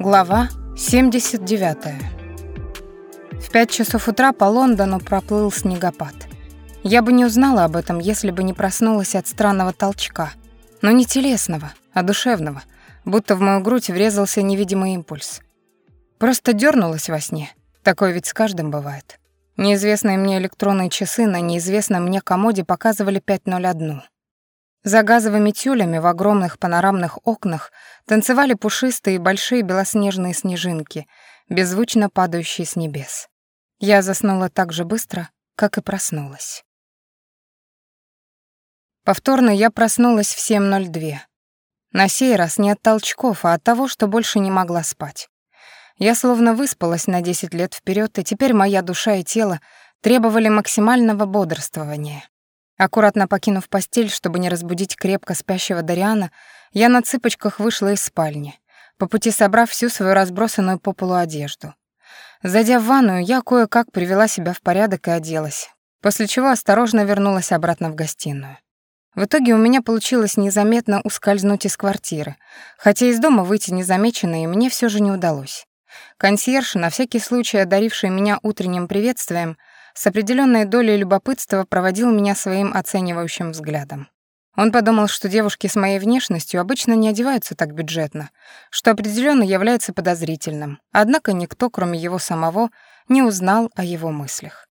Глава 79. В пять часов утра по Лондону проплыл снегопад. Я бы не узнала об этом, если бы не проснулась от странного толчка. Но не телесного, а душевного, будто в мою грудь врезался невидимый импульс. Просто дернулась во сне. Такое ведь с каждым бывает. Неизвестные мне электронные часы на неизвестном мне комоде показывали 5.01. За газовыми тюлями в огромных панорамных окнах танцевали пушистые и большие белоснежные снежинки, беззвучно падающие с небес. Я заснула так же быстро, как и проснулась. Повторно я проснулась в 7.02. На сей раз не от толчков, а от того, что больше не могла спать. Я словно выспалась на 10 лет вперед, и теперь моя душа и тело требовали максимального бодрствования. Аккуратно покинув постель, чтобы не разбудить крепко спящего Дариана, я на цыпочках вышла из спальни, по пути собрав всю свою разбросанную по полу одежду. Зайдя в ванную, я кое-как привела себя в порядок и оделась, после чего осторожно вернулась обратно в гостиную. В итоге у меня получилось незаметно ускользнуть из квартиры, хотя из дома выйти незамеченной мне все же не удалось. Консьерж, на всякий случай одаривший меня утренним приветствием, с определенной долей любопытства проводил меня своим оценивающим взглядом. Он подумал, что девушки с моей внешностью обычно не одеваются так бюджетно, что определенно является подозрительным, однако никто, кроме его самого, не узнал о его мыслях.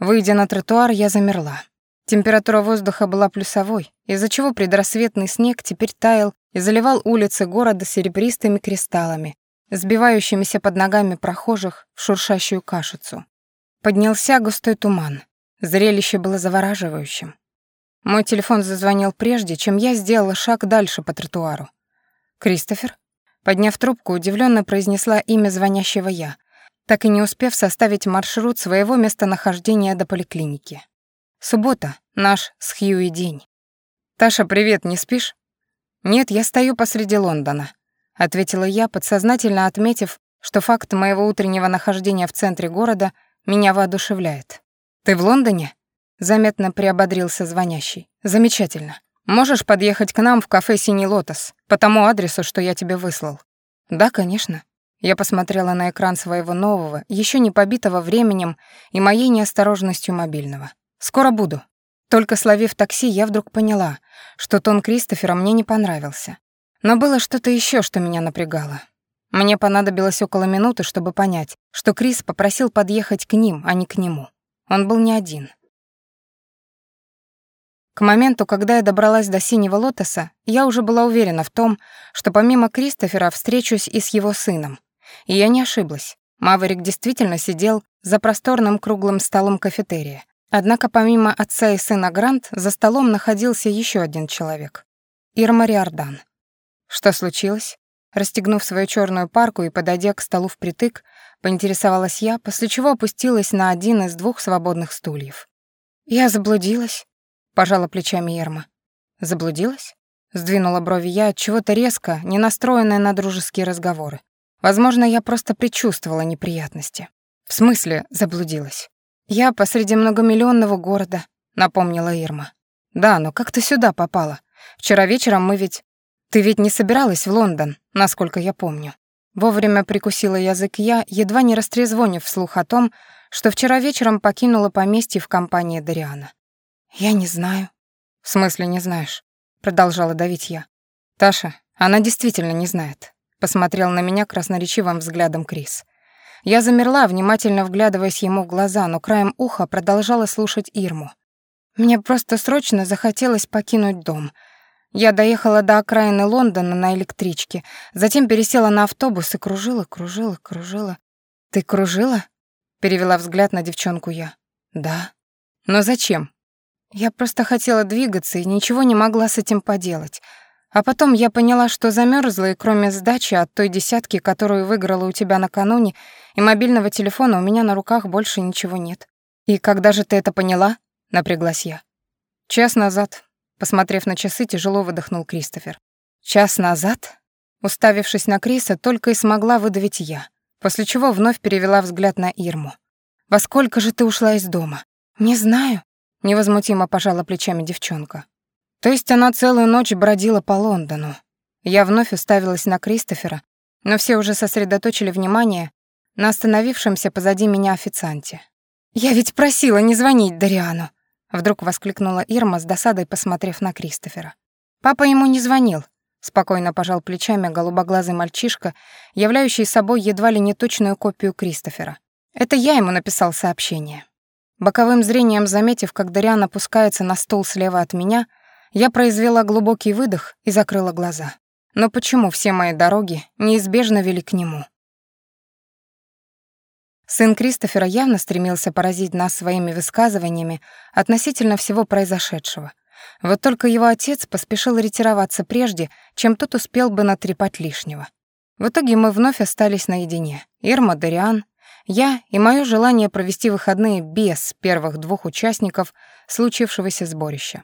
Выйдя на тротуар, я замерла. Температура воздуха была плюсовой, из-за чего предрассветный снег теперь таял и заливал улицы города серебристыми кристаллами, сбивающимися под ногами прохожих в шуршащую кашицу. Поднялся густой туман. Зрелище было завораживающим. Мой телефон зазвонил прежде, чем я сделала шаг дальше по тротуару. «Кристофер?» Подняв трубку, удивленно произнесла имя звонящего я, так и не успев составить маршрут своего местонахождения до поликлиники. Суббота, наш с Хьюи день. «Таша, привет, не спишь?» «Нет, я стою посреди Лондона», — ответила я, подсознательно отметив, что факт моего утреннего нахождения в центре города — меня воодушевляет. Ты в Лондоне? Заметно приободрился звонящий. Замечательно. Можешь подъехать к нам в кафе «Синий лотос» по тому адресу, что я тебе выслал? Да, конечно. Я посмотрела на экран своего нового, еще не побитого временем и моей неосторожностью мобильного. Скоро буду. Только словив такси, я вдруг поняла, что тон Кристофера мне не понравился. Но было что-то еще, что меня напрягало. Мне понадобилось около минуты, чтобы понять, что Крис попросил подъехать к ним, а не к нему. Он был не один. К моменту, когда я добралась до синего лотоса, я уже была уверена в том, что помимо Кристофера встречусь и с его сыном. И я не ошиблась. Маверик действительно сидел за просторным круглым столом кафетерия. Однако помимо отца и сына Грант, за столом находился еще один человек. Ирма Риордан. Что случилось? Расстегнув свою черную парку и подойдя к столу впритык, поинтересовалась я, после чего опустилась на один из двух свободных стульев. «Я заблудилась», — пожала плечами Ерма. «Заблудилась?» — сдвинула брови я от чего-то резко, не настроенная на дружеские разговоры. Возможно, я просто предчувствовала неприятности. «В смысле заблудилась?» «Я посреди многомиллионного города», — напомнила Ирма. «Да, но как ты сюда попала? Вчера вечером мы ведь...» «Ты ведь не собиралась в Лондон, насколько я помню». Вовремя прикусила язык я, едва не растрезвонив вслух о том, что вчера вечером покинула поместье в компании Дариана. «Я не знаю». «В смысле не знаешь?» — продолжала давить я. «Таша, она действительно не знает», — посмотрел на меня красноречивым взглядом Крис. Я замерла, внимательно вглядываясь ему в глаза, но краем уха продолжала слушать Ирму. Мне просто срочно захотелось покинуть дом — я доехала до окраины Лондона на электричке, затем пересела на автобус и кружила, кружила, кружила. «Ты кружила?» — перевела взгляд на девчонку я. «Да». «Но зачем?» «Я просто хотела двигаться и ничего не могла с этим поделать. А потом я поняла, что замерзла, и кроме сдачи от той десятки, которую выиграла у тебя накануне, и мобильного телефона у меня на руках больше ничего нет. И когда же ты это поняла?» — напряглась я. «Час назад», Посмотрев на часы, тяжело выдохнул Кристофер. «Час назад?» Уставившись на Криса, только и смогла выдавить я, после чего вновь перевела взгляд на Ирму. «Во сколько же ты ушла из дома?» «Не знаю», — невозмутимо пожала плечами девчонка. «То есть она целую ночь бродила по Лондону?» Я вновь уставилась на Кристофера, но все уже сосредоточили внимание на остановившемся позади меня официанте. «Я ведь просила не звонить Дариану!» Вдруг воскликнула Ирма с досадой, посмотрев на Кристофера. «Папа ему не звонил», — спокойно пожал плечами голубоглазый мальчишка, являющий собой едва ли не точную копию Кристофера. «Это я ему написал сообщение». Боковым зрением заметив, как Дариан опускается на стул слева от меня, я произвела глубокий выдох и закрыла глаза. Но почему все мои дороги неизбежно вели к нему? Сын Кристофера явно стремился поразить нас своими высказываниями относительно всего произошедшего. Вот только его отец поспешил ретироваться прежде, чем тот успел бы натрепать лишнего. В итоге мы вновь остались наедине. Ирма, Дариан, я и мое желание провести выходные без первых двух участников случившегося сборища.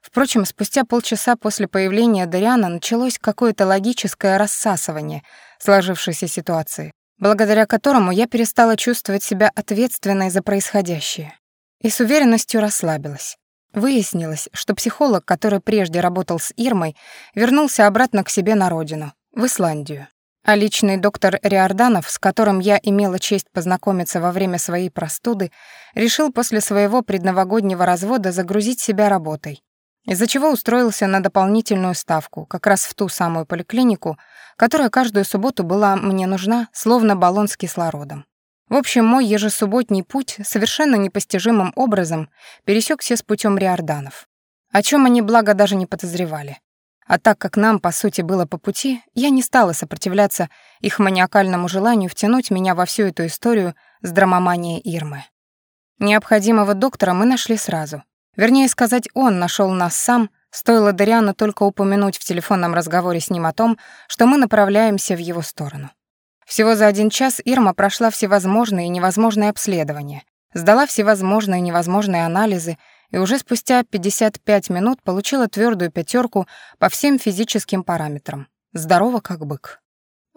Впрочем, спустя полчаса после появления Дариана началось какое-то логическое рассасывание сложившейся ситуации, благодаря которому я перестала чувствовать себя ответственной за происходящее. И с уверенностью расслабилась. Выяснилось, что психолог, который прежде работал с Ирмой, вернулся обратно к себе на родину, в Исландию. А личный доктор Риорданов, с которым я имела честь познакомиться во время своей простуды, решил после своего предновогоднего развода загрузить себя работой, из-за чего устроился на дополнительную ставку, как раз в ту самую поликлинику, которая каждую субботу была мне нужна, словно баллон с кислородом. В общем, мой ежесубботний путь совершенно непостижимым образом пересекся с путем Риорданов, о чем они, благо, даже не подозревали. А так как нам, по сути, было по пути, я не стала сопротивляться их маниакальному желанию втянуть меня во всю эту историю с драмоманией Ирмы. Необходимого доктора мы нашли сразу, Вернее сказать, он нашел нас сам, стоило Дариану только упомянуть в телефонном разговоре с ним о том, что мы направляемся в его сторону. Всего за один час Ирма прошла всевозможные и невозможные обследования, сдала всевозможные и невозможные анализы и уже спустя 55 минут получила твердую пятерку по всем физическим параметрам. Здорово как бык.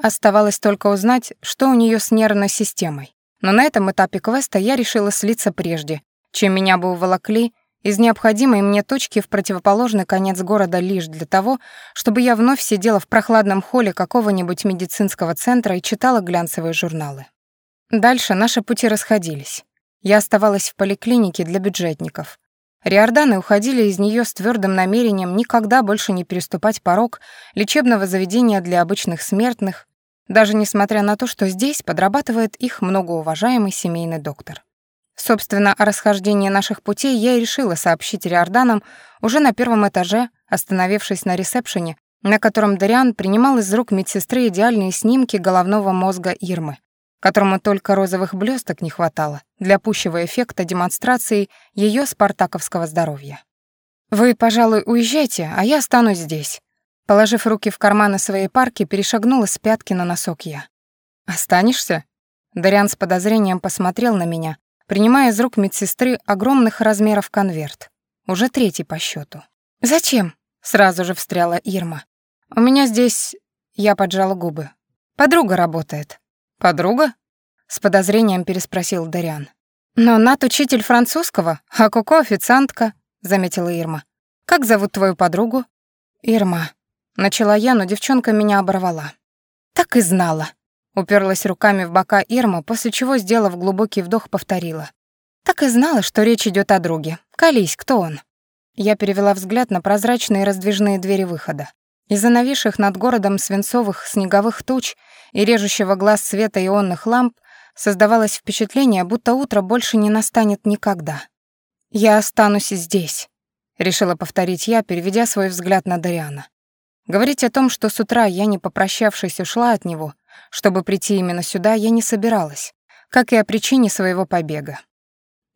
Оставалось только узнать, что у нее с нервной системой. Но на этом этапе квеста я решила слиться прежде, чем меня бы уволокли из необходимой мне точки в противоположный конец города лишь для того, чтобы я вновь сидела в прохладном холле какого-нибудь медицинского центра и читала глянцевые журналы. Дальше наши пути расходились. Я оставалась в поликлинике для бюджетников. Риорданы уходили из нее с твердым намерением никогда больше не переступать порог лечебного заведения для обычных смертных, даже несмотря на то, что здесь подрабатывает их многоуважаемый семейный доктор. Собственно, о расхождении наших путей я и решила сообщить Риорданам уже на первом этаже, остановившись на ресепшене, на котором Дариан принимал из рук медсестры идеальные снимки головного мозга Ирмы, которому только розовых блесток не хватало для пущего эффекта демонстрации ее спартаковского здоровья. «Вы, пожалуй, уезжайте, а я останусь здесь». Положив руки в карманы своей парки, перешагнула с пятки на носок я. «Останешься?» Дариан с подозрением посмотрел на меня, принимая из рук медсестры огромных размеров конверт. Уже третий по счету. «Зачем?» — сразу же встряла Ирма. «У меня здесь...» — я поджала губы. «Подруга работает». «Подруга?» — с подозрением переспросил Дариан. «Но Нат учитель французского, а Коко официантка», — заметила Ирма. «Как зовут твою подругу?» «Ирма». Начала я, но девчонка меня оборвала. «Так и знала», Уперлась руками в бока Ирма, после чего, сделав глубокий вдох, повторила. «Так и знала, что речь идет о друге. Колись, кто он?» Я перевела взгляд на прозрачные раздвижные двери выхода. Из-за нависших над городом свинцовых снеговых туч и режущего глаз света ионных ламп создавалось впечатление, будто утро больше не настанет никогда. «Я останусь здесь», — решила повторить я, переведя свой взгляд на Дариана. Говорить о том, что с утра я, не попрощавшись, ушла от него, чтобы прийти именно сюда, я не собиралась, как и о причине своего побега.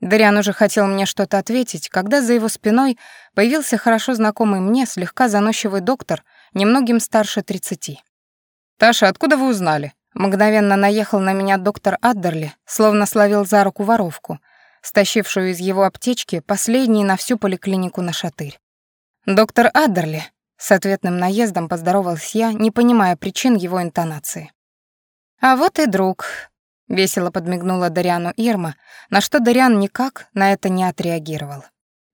Дариан уже хотел мне что-то ответить, когда за его спиной появился хорошо знакомый мне слегка заносчивый доктор, немногим старше тридцати. «Таша, откуда вы узнали?» Мгновенно наехал на меня доктор Аддерли, словно словил за руку воровку, стащившую из его аптечки последний на всю поликлинику на шатырь. «Доктор Аддерли», — с ответным наездом поздоровалась я, не понимая причин его интонации. «А вот и друг», — весело подмигнула Дариану Ирма, на что Дариан никак на это не отреагировал.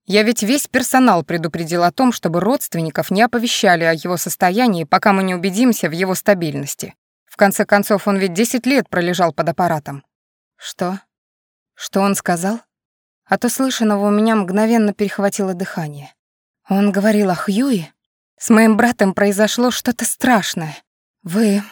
«Я ведь весь персонал предупредил о том, чтобы родственников не оповещали о его состоянии, пока мы не убедимся в его стабильности», конце концов, он ведь десять лет пролежал под аппаратом. Что? Что он сказал? От услышанного у меня мгновенно перехватило дыхание. Он говорил о Хьюи? С моим братом произошло что-то страшное. Вы...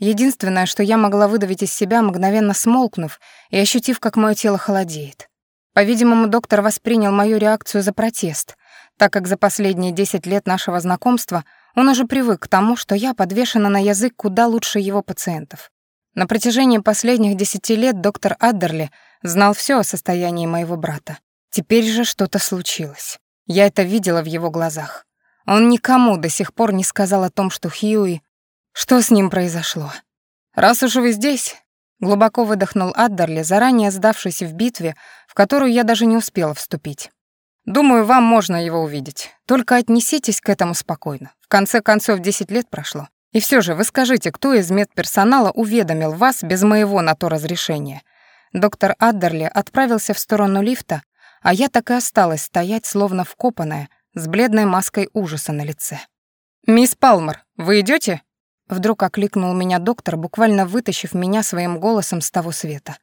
Единственное, что я могла выдавить из себя, мгновенно смолкнув и ощутив, как мое тело холодеет. По-видимому, доктор воспринял мою реакцию за протест, так как за последние 10 лет нашего знакомства он уже привык к тому, что я подвешена на язык куда лучше его пациентов. На протяжении последних 10 лет доктор Аддерли знал все о состоянии моего брата. Теперь же что-то случилось. Я это видела в его глазах. Он никому до сих пор не сказал о том, что Хьюи... Что с ним произошло? «Раз уж вы здесь, Глубоко выдохнул Аддерли, заранее сдавшись в битве, в которую я даже не успела вступить. «Думаю, вам можно его увидеть. Только отнеситесь к этому спокойно. В конце концов, 10 лет прошло. И все же вы скажите, кто из медперсонала уведомил вас без моего на то разрешения?» Доктор Аддерли отправился в сторону лифта, а я так и осталась стоять, словно вкопанная, с бледной маской ужаса на лице. «Мисс Палмер, вы идете? Вдруг окликнул меня доктор, буквально вытащив меня своим голосом с того света.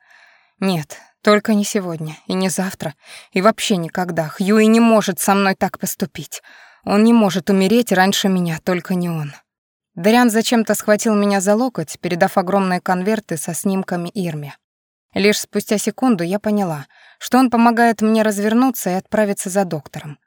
«Нет, только не сегодня, и не завтра, и вообще никогда. Хьюи не может со мной так поступить. Он не может умереть раньше меня, только не он». Дариан зачем-то схватил меня за локоть, передав огромные конверты со снимками Ирми. Лишь спустя секунду я поняла, что он помогает мне развернуться и отправиться за доктором.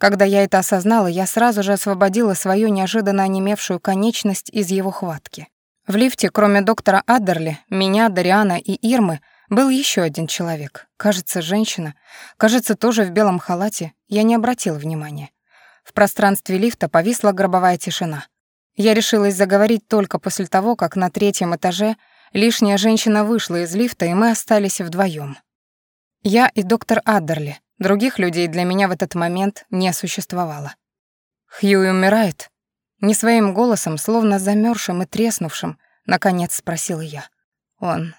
Когда я это осознала, я сразу же освободила свою неожиданно онемевшую конечность из его хватки. В лифте, кроме доктора Аддерли, меня, Дариана и Ирмы, был еще один человек. Кажется, женщина. Кажется, тоже в белом халате. Я не обратила внимания. В пространстве лифта повисла гробовая тишина. Я решилась заговорить только после того, как на третьем этаже лишняя женщина вышла из лифта, и мы остались вдвоем. Я и доктор Аддерли, Других людей для меня в этот момент не существовало. Хьюи умирает? Не своим голосом, словно замерзшим и треснувшим, наконец спросила я. Он...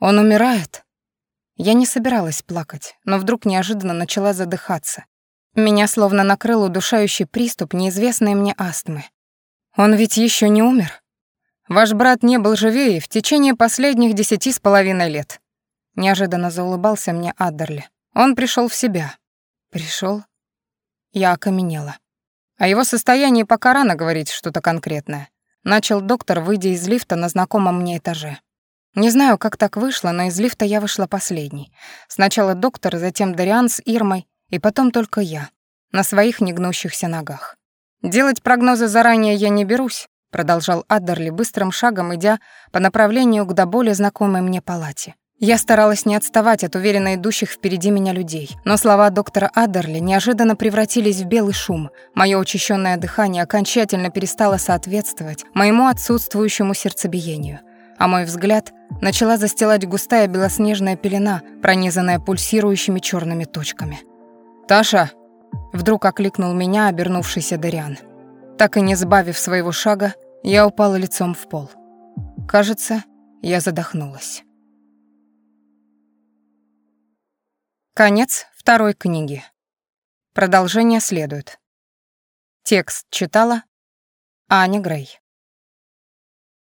он умирает? Я не собиралась плакать, но вдруг неожиданно начала задыхаться. Меня словно накрыл удушающий приступ неизвестной мне астмы. Он ведь еще не умер. Ваш брат не был живее в течение последних десяти с половиной лет. Неожиданно заулыбался мне Аддерли. Он пришел в себя. Пришел. Я окаменела. О его состоянии пока рано говорить что-то конкретное. Начал доктор, выйдя из лифта на знакомом мне этаже. Не знаю, как так вышло, но из лифта я вышла последней. Сначала доктор, затем Дариан с Ирмой, и потом только я, на своих негнущихся ногах. «Делать прогнозы заранее я не берусь», продолжал Аддерли быстрым шагом, идя по направлению к до боли знакомой мне палате. Я старалась не отставать от уверенно идущих впереди меня людей, но слова доктора Аддерли неожиданно превратились в белый шум. Мое учащенное дыхание окончательно перестало соответствовать моему отсутствующему сердцебиению, а мой взгляд начала застилать густая белоснежная пелена, пронизанная пульсирующими черными точками. «Таша!» — вдруг окликнул меня обернувшийся Дариан. Так и не сбавив своего шага, я упала лицом в пол. Кажется, я задохнулась. Конец второй книги. Продолжение следует. Текст читала Аня Грей.